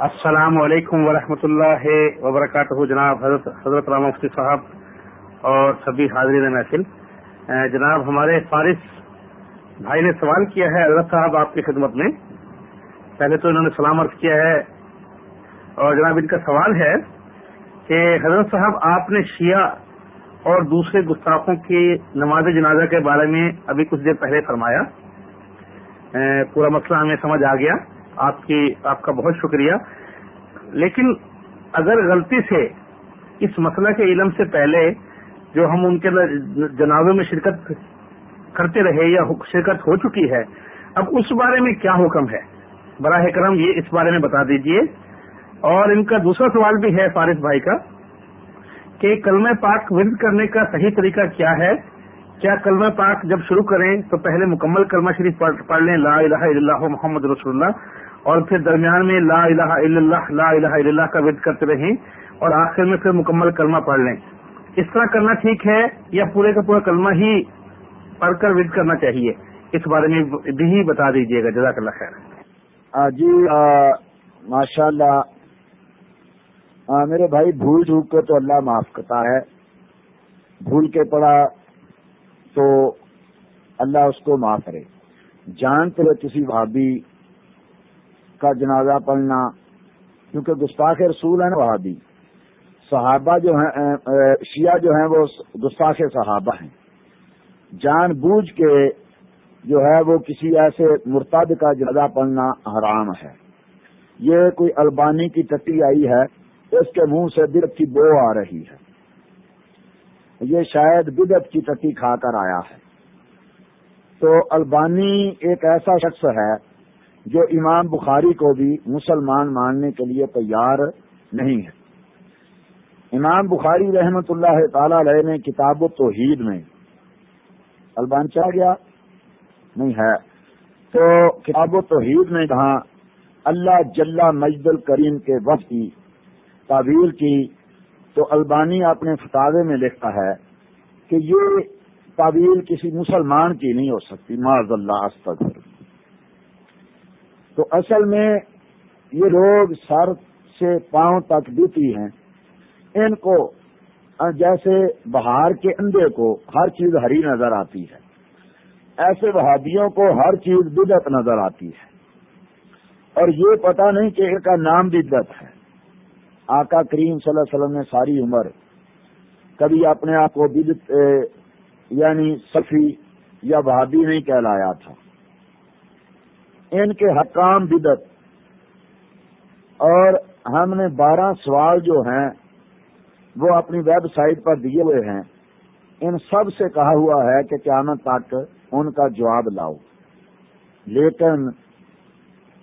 السلام علیکم ورحمۃ اللہ وبرکاتہ، جناب حضرت حضرت رام مفتی صاحب اور سبھی حاضرین محفل۔ جناب، ہمارے فارث بھائی نے سوال کیا ہے، حضرت صاحب آپ کی خدمت میں۔ پہلے تو انہوں نے سلام عرض کیا ہے۔ اور جناب، ان کا سوال ہے کہ حضرت صاحب، آپ نے شیعہ اور دوسرے گستاخوں کی نماز جنازہ کے بارے میں ابھی کچھ دیر پہلے فرمایا۔ پورا مسئلہ ہمیں سمجھ آ گیا۔ آپ کی، آپ کا بہت شکریہ۔ لیکن اگر غلطی سے اس مسئلہ کے علم سے پہلے جو ہم ان کے جنازوں میں شرکت کرتے رہے یا شرکت ہو چکی ہے، اب اس بارے میں کیا حکم ہے؟ براہ کرم یہ اس بارے میں بتا دیجیے۔ اور ان کا دوسرا سوال بھی ہے فارث بھائی کا، کہ کلمہ پاک ورد کرنے کا صحیح طریقہ کیا ہے؟ کیا کلمہ پاک جب شروع کریں تو پہلے مکمل کلمہ شریف پڑھ لیں، لا الہ الا اللہ محمد رسول اللہ۔ اور پھر درمیان میں لا الہ الا اللہ، لا الہ الا اللہ کا ورد کرتے رہیں اور آخر میں پھر مکمل کلمہ پڑھ لیں۔ اس طرح کرنا ٹھیک ہے یا پورے کا پورا کلمہ ہی پڑھ کر ورد کرنا چاہیے؟ اس بارے میں بھی بتا دیجیے گا۔ جزاک اللہ خیر۔ جی ماشاء اللہ میرے بھائی، بھول چوک کے تو اللہ معاف کرتا ہے۔ بھول کے پڑا تو اللہ اس کو معاف کرے۔ جانتے ہوئے کسی بھابی کا جنازہ پڑھنا، کیونکہ گستاخ رسول ہے نا وہابی۔ صحابہ جو ہیں شیعہ جو ہیں، وہ گستاخ صحابہ ہیں۔ جان بوجھ کے جو ہے، وہ کسی ایسے مرتد کا جنازہ پڑھنا حرام ہے۔ یہ کوئی البانی کی ٹٹی آئی ہے، اس کے منہ سے دل کی بو آ رہی ہے۔ یہ شاید بدت کی ٹٹی کھا کر آیا ہے۔ تو البانی ایک ایسا شخص ہے جو امام بخاری کو بھی مسلمان ماننے کے لیے تیار نہیں ہے۔ امام بخاری رحمت اللہ تعالی علیہ نے کتاب و توحید میں البان چاہ گیا؟ نہیں ہے۔ تو کتاب و توحید میں کہاں اللہ جل مجد الکریم کے وقت کی تعبیر کی تو البانی اپنے فتوے میں لکھتا ہے کہ یہ تعبیر کسی مسلمان کی نہیں ہو سکتی۔ معذ اللہ، استغفر تو اصل میں یہ لوگ سر سے پاؤں تک دیتی ہیں۔ ان کو، جیسے بہار کے اندے کو ہر چیز ہری نظر آتی ہے۔ ایسے وہابیوں کو ہر چیز بدت نظر آتی ہے۔ اور یہ پتہ نہیں کہ ان کا نام بدت ہے۔ آقا کریم صلی اللہ علیہ وسلم نے ساری عمر کبھی اپنے آپ کو بدت یعنی صفی یا بہادی نہیں کہلایا تھا۔ ان کے حکام بدت اور ہم نے بارہ سوال جو ہیں، وہ اپنی ویب سائٹ پر دیے ہوئے ہیں۔ ان سب سے کہا ہوا ہے کہ قیامت تک ان کا جواب لاؤ۔ لیکن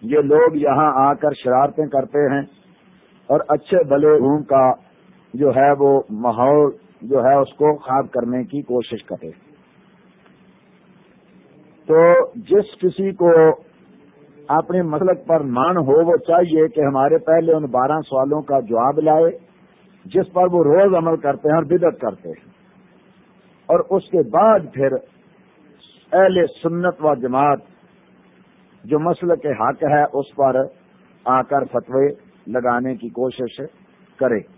یہ لوگ یہاں آ کر شرارتیں کرتے ہیں اور اچھے بلے روم کا جو ہے وہ ماحول جو ہے اس کو خواب کرنے کی کوشش کرے تو جس کسی کو اپنے مسلک پر مان ہو، وہ چاہیے کہ ہمارے پہلے ان بارہ سوالوں کا جواب لائے، جس پر وہ روز عمل کرتے ہیں اور بدت کرتے ہیں۔ اور اس کے بعد پھر اہل سنت و جماعت جو مسئلہ کے حق ہے، اس پر آ کر فتوے لگانے کی کوشش کرے۔